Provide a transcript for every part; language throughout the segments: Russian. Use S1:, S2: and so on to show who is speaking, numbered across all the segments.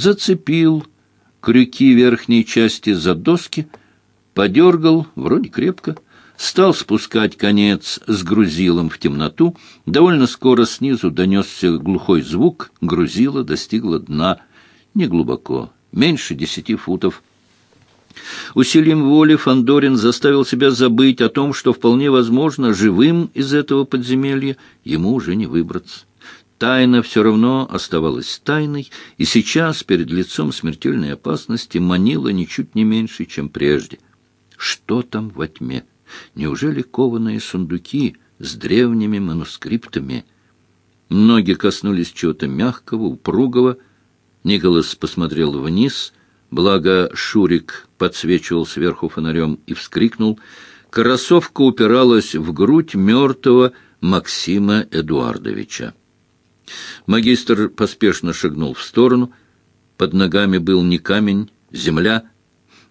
S1: зацепил крюки верхней части за доски, подергал, вроде крепко, стал спускать конец с грузилом в темноту. Довольно скоро снизу донесся глухой звук, грузило достигло дна. Неглубоко, меньше десяти футов. Усилием воли Фандорин заставил себя забыть о том, что вполне возможно, живым из этого подземелья ему уже не выбраться. Тайна все равно оставалась тайной, и сейчас перед лицом смертельной опасности манила ничуть не меньше, чем прежде. Что там во тьме? Неужели кованые сундуки с древними манускриптами? Ноги коснулись чего-то мягкого, упругого. Николас посмотрел вниз, благо Шурик подсвечивал сверху фонарем и вскрикнул. Кроссовка упиралась в грудь мертвого Максима Эдуардовича. Магистр поспешно шагнул в сторону. Под ногами был не камень, земля.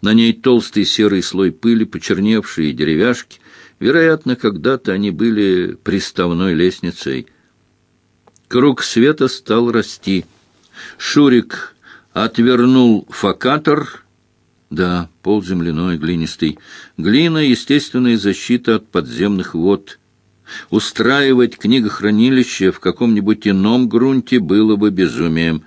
S1: На ней толстый серый слой пыли, почерневшие деревяшки. Вероятно, когда-то они были приставной лестницей. Круг света стал расти. Шурик отвернул фокатор. Да, пол земляной, глинистый. Глина — естественная защита от подземных вод. Устраивать книгохранилище в каком-нибудь ином грунте было бы безумием.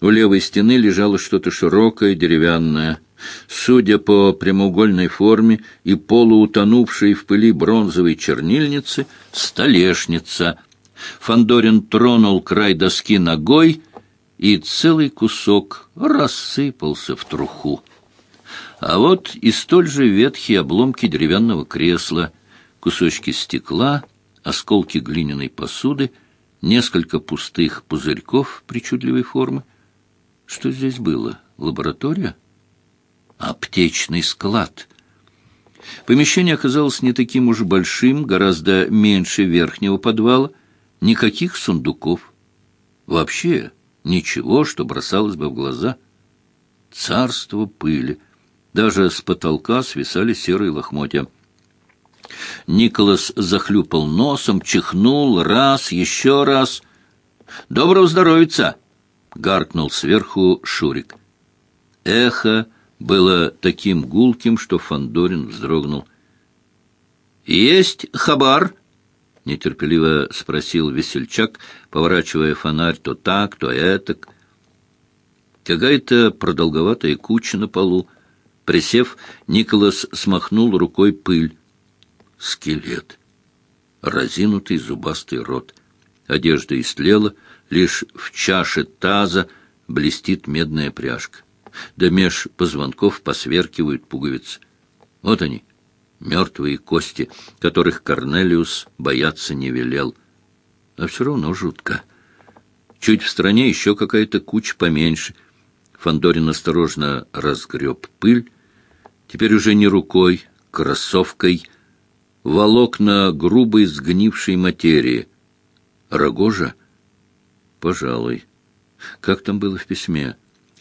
S1: У левой стены лежало что-то широкое, деревянное. Судя по прямоугольной форме и полуутонувшей в пыли бронзовой чернильницы, столешница. Фандорин тронул край доски ногой, и целый кусок рассыпался в труху. А вот и столь же ветхие обломки деревянного кресла — кусочки стекла, осколки глиняной посуды, несколько пустых пузырьков причудливой формы. Что здесь было? Лаборатория? Аптечный склад. Помещение оказалось не таким уж большим, гораздо меньше верхнего подвала. Никаких сундуков. Вообще ничего, что бросалось бы в глаза. Царство пыли. Даже с потолка свисали серые лохмотья. Николас захлюпал носом, чихнул раз, еще раз. «Доброго здоровица!» — гаркнул сверху Шурик. Эхо было таким гулким, что Фандорин вздрогнул. «Есть хабар?» — нетерпеливо спросил весельчак, поворачивая фонарь то так, то этак. Какая-то продолговатая куча на полу. Присев, Николас смахнул рукой пыль скелет. Разинутый зубастый рот. Одежда истлела, лишь в чаше таза блестит медная пряжка. Да меж позвонков посверкивают пуговицы. Вот они, мертвые кости, которых Корнелиус бояться не велел. А все равно жутко. Чуть в стороне еще какая-то куча поменьше. Фандорин осторожно разгреб пыль. Теперь уже не рукой, кроссовкой — волокна грубой сгнившей материи. Рогожа? Пожалуй. Как там было в письме?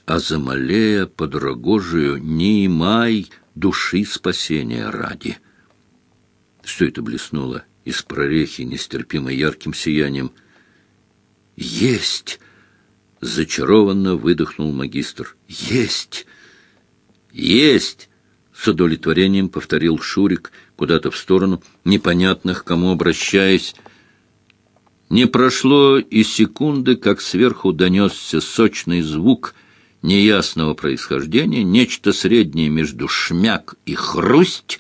S1: А замалея под рогожию не имай души спасения ради. Что это блеснуло из прорехи нестерпимо ярким сиянием? Есть! Зачарованно выдохнул магистр. Есть! Есть! С удовлетворением повторил Шурик куда-то в сторону, непонятных, кому обращаясь. Не прошло и секунды, как сверху донесся сочный звук неясного происхождения, нечто среднее между шмяк и хрусть.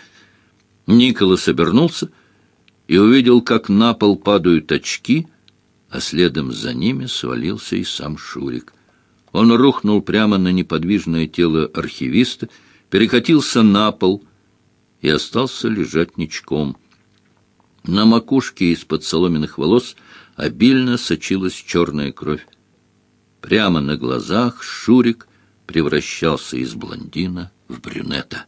S1: Николас обернулся и увидел, как на пол падают очки, а следом за ними свалился и сам Шурик. Он рухнул прямо на неподвижное тело архивиста, перекатился на пол и остался лежать ничком. На макушке из-под соломенных волос обильно сочилась черная кровь. Прямо на глазах Шурик превращался из блондина в брюнета.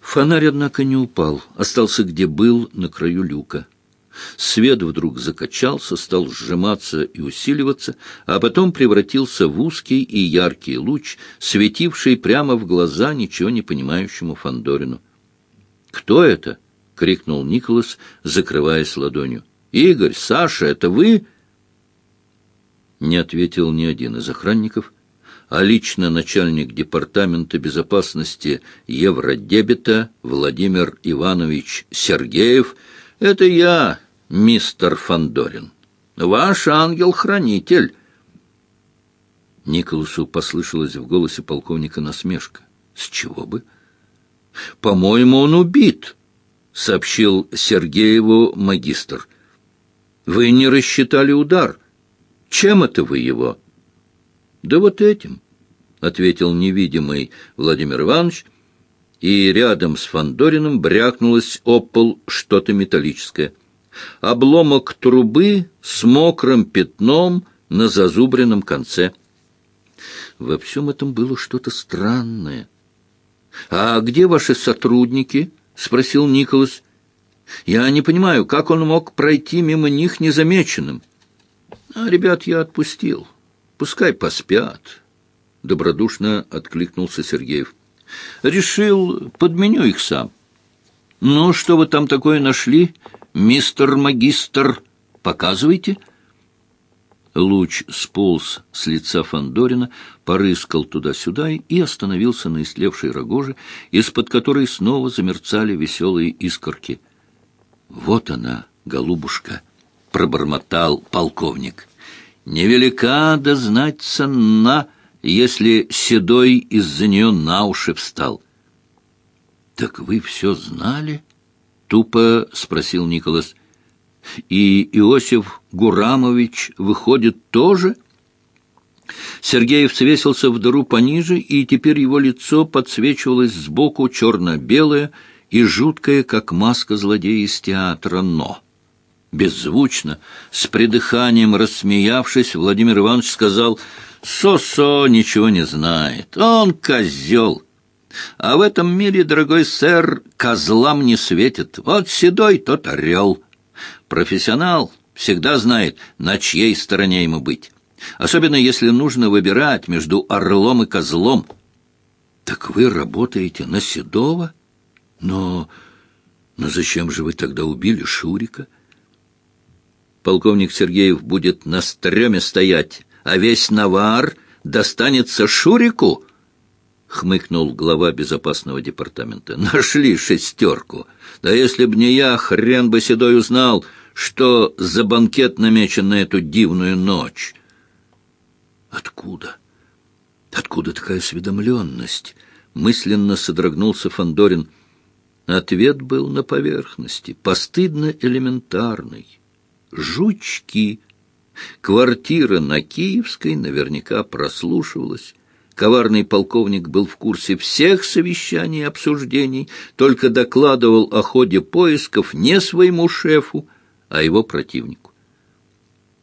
S1: Фонарь, однако, не упал, остался где был, на краю люка. Свет вдруг закачался, стал сжиматься и усиливаться, а потом превратился в узкий и яркий луч, светивший прямо в глаза ничего не понимающему Фандорину. «Кто это?» — крикнул Николас, закрываясь ладонью. «Игорь, Саша, это вы?» Не ответил ни один из охранников, а лично начальник департамента безопасности Евродебета Владимир Иванович Сергеев — это я, мистер Фандорин, ваш ангел-хранитель. Николасу послышалось в голосе полковника насмешка. С чего бы? По-моему, он убит, сообщил Сергееву магистр. Вы не рассчитали удар. Чем это вы его? Да вот этим, ответил невидимый Владимир Иванович, и рядом с Фандориным брякнулось об пол что-то металлическое. Обломок трубы с мокрым пятном на зазубренном конце. Во всем этом было что-то странное. «А где ваши сотрудники?» — спросил Николас. «Я не понимаю, как он мог пройти мимо них незамеченным?» «А ребят я отпустил. Пускай поспят», — добродушно откликнулся Сергеев. «Решил, подменю их сам». «Ну, что вы там такое нашли, мистер магистр? Показывайте». Луч сполз с лица Фандорина, порыскал туда-сюда и остановился на истлевшей рогоже, из-под которой снова замерцали веселые искорки. «Вот она, голубушка!» — пробормотал полковник. «Невелика да знать цена, если седой из-за нее на уши встал». «Так вы все знали?» — тупо спросил Николас. И Иосиф Гурамович выходит тоже? Сергеев свесился в дыру пониже, и теперь его лицо подсвечивалось сбоку черно-белое и жуткое, как маска злодея из театра «Но». Беззвучно, с придыханием рассмеявшись, Владимир Иванович сказал, «Со-со ничего не знает, он козел». А в этом мире, дорогой сэр, козлам не светит. Вот седой тот орел. Профессионал всегда знает, на чьей стороне ему быть. Особенно если нужно выбирать между орлом и козлом. Так вы работаете на Седова? Но... Но зачем же вы тогда убили Шурика? Полковник Сергеев будет на стреме стоять, а весь навар достанется Шурику? Хмыкнул глава безопасного департамента. Нашли шестерку. Да если б не я, хрен бы Седой узнал, что за банкет намечен на эту дивную ночь. Откуда? Откуда такая осведомленность? Мысленно содрогнулся Фандорин. Ответ был на поверхности, постыдно элементарный. Жучки. Квартира на Киевской наверняка прослушивалась. Коварный полковник был в курсе всех совещаний и обсуждений, только докладывал о ходе поисков не своему шефу, а его противнику.